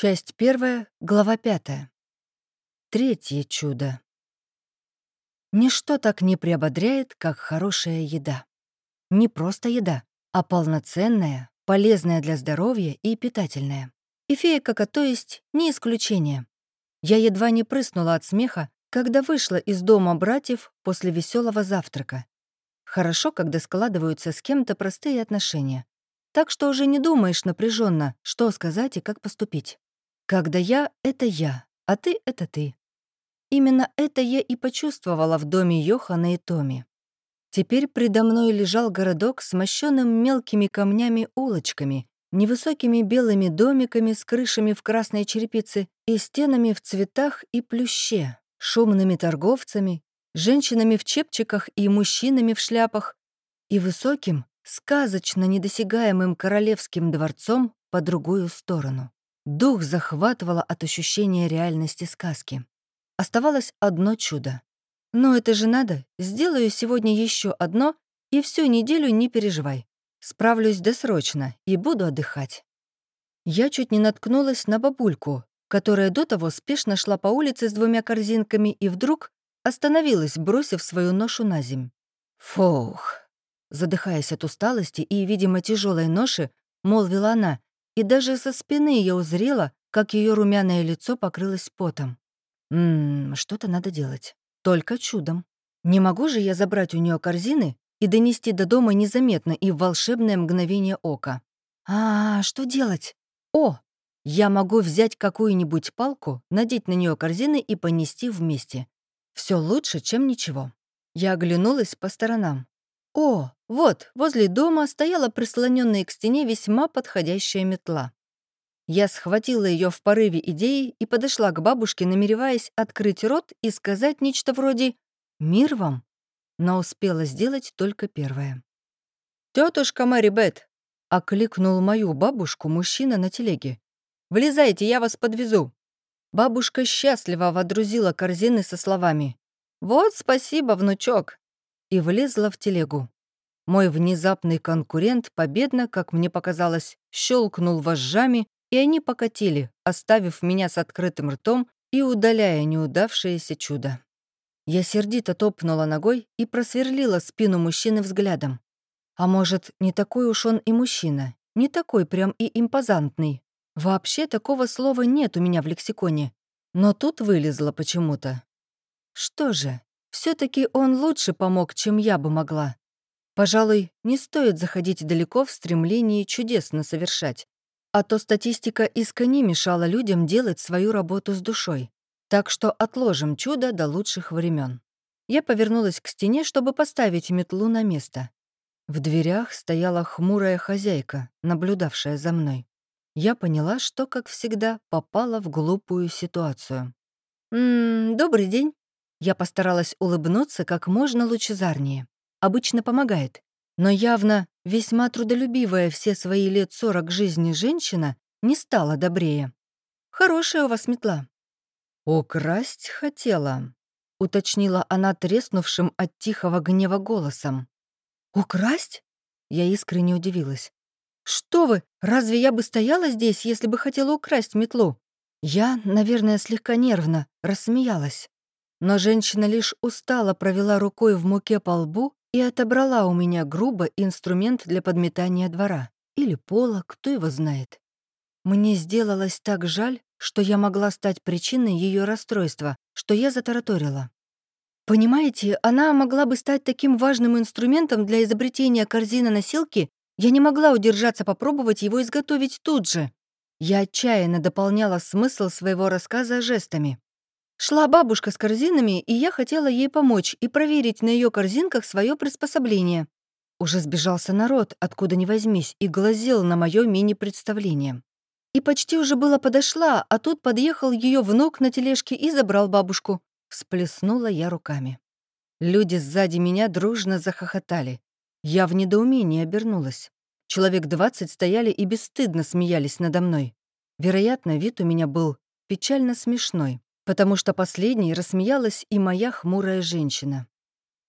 Часть первая, глава пятая. Третье чудо. Ничто так не приободряет, как хорошая еда. Не просто еда, а полноценная, полезная для здоровья и питательная. И фея то есть, не исключение. Я едва не прыснула от смеха, когда вышла из дома братьев после веселого завтрака. Хорошо, когда складываются с кем-то простые отношения. Так что уже не думаешь напряженно, что сказать и как поступить. Когда я — это я, а ты — это ты. Именно это я и почувствовала в доме Йохана и Томи. Теперь предо мной лежал городок с мощенным мелкими камнями улочками, невысокими белыми домиками с крышами в красной черепице и стенами в цветах и плюще, шумными торговцами, женщинами в чепчиках и мужчинами в шляпах и высоким, сказочно недосягаемым королевским дворцом по другую сторону. Дух захватывало от ощущения реальности сказки. Оставалось одно чудо. Но это же надо. Сделаю сегодня еще одно, и всю неделю не переживай. Справлюсь досрочно и буду отдыхать. Я чуть не наткнулась на бабульку, которая до того спешно шла по улице с двумя корзинками и вдруг остановилась, бросив свою ношу на земь. Фух. Задыхаясь от усталости и, видимо, тяжелой ноши, молвила она, и даже со спины я узрела, как ее румяное лицо покрылось потом. Ммм, что-то надо делать. Только чудом. Не могу же я забрать у нее корзины и донести до дома незаметно и в волшебное мгновение ока. А, что делать? О, я могу взять какую-нибудь палку, надеть на нее корзины и понести вместе. Все лучше, чем ничего. Я оглянулась по сторонам. О, вот, возле дома стояла прислоненная к стене весьма подходящая метла. Я схватила ее в порыве идеи и подошла к бабушке, намереваясь открыть рот и сказать нечто вроде «Мир вам», но успела сделать только первое. Тетушка Мэри Бет!» — окликнул мою бабушку мужчина на телеге. «Влезайте, я вас подвезу». Бабушка счастливо водрузила корзины со словами «Вот спасибо, внучок!» И влезла в телегу. Мой внезапный конкурент победно, как мне показалось, щелкнул вожжами, и они покатили, оставив меня с открытым ртом и удаляя неудавшееся чудо. Я сердито топнула ногой и просверлила спину мужчины взглядом. А может, не такой уж он и мужчина, не такой прям и импозантный. Вообще такого слова нет у меня в лексиконе. Но тут вылезло почему-то. Что же, все таки он лучше помог, чем я бы могла. Пожалуй, не стоит заходить далеко в стремлении чудесно совершать. А то статистика искони мешала людям делать свою работу с душой. Так что отложим чудо до лучших времен. Я повернулась к стене, чтобы поставить метлу на место. В дверях стояла хмурая хозяйка, наблюдавшая за мной. Я поняла, что, как всегда, попала в глупую ситуацию. «М -м, «Добрый день». Я постаралась улыбнуться как можно лучезарнее обычно помогает, но явно весьма трудолюбивая все свои лет сорок жизни женщина не стала добрее. «Хорошая у вас метла». «Украсть хотела», — уточнила она треснувшим от тихого гнева голосом. «Украсть?» — я искренне удивилась. «Что вы, разве я бы стояла здесь, если бы хотела украсть метлу?» Я, наверное, слегка нервно рассмеялась. Но женщина лишь устало провела рукой в муке по лбу и отобрала у меня грубо инструмент для подметания двора. Или пола, кто его знает. Мне сделалось так жаль, что я могла стать причиной ее расстройства, что я затараторила. Понимаете, она могла бы стать таким важным инструментом для изобретения корзины-носилки, я не могла удержаться попробовать его изготовить тут же. Я отчаянно дополняла смысл своего рассказа жестами. Шла бабушка с корзинами, и я хотела ей помочь и проверить на ее корзинках свое приспособление. Уже сбежался народ, откуда ни возьмись, и глазел на мое мини-представление. И почти уже было подошла, а тут подъехал ее внук на тележке и забрал бабушку. Всплеснула я руками. Люди сзади меня дружно захохотали. Я в недоумении обернулась. Человек двадцать стояли и бесстыдно смеялись надо мной. Вероятно, вид у меня был печально смешной потому что последней рассмеялась и моя хмурая женщина.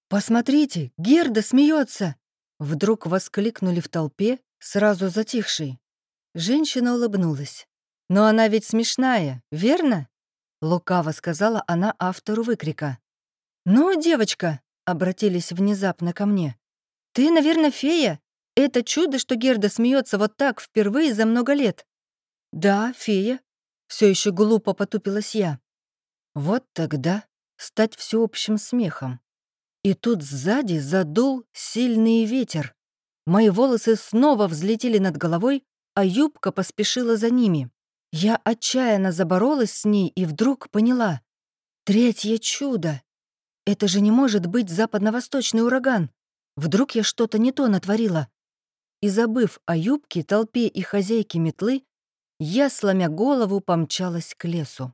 «Посмотрите, Герда смеется! Вдруг воскликнули в толпе, сразу затихшей. Женщина улыбнулась. Но она ведь смешная, верно?» — лукаво сказала она автору выкрика. «Ну, девочка», — обратились внезапно ко мне, «ты, наверное, фея? Это чудо, что Герда смеется вот так впервые за много лет». «Да, фея», — все еще глупо потупилась я. Вот тогда стать всеобщим смехом. И тут сзади задул сильный ветер. Мои волосы снова взлетели над головой, а юбка поспешила за ними. Я отчаянно заборолась с ней и вдруг поняла. Третье чудо. Это же не может быть западно-восточный ураган. Вдруг я что-то не то натворила. И забыв о юбке, толпе и хозяйке метлы, я, сломя голову, помчалась к лесу.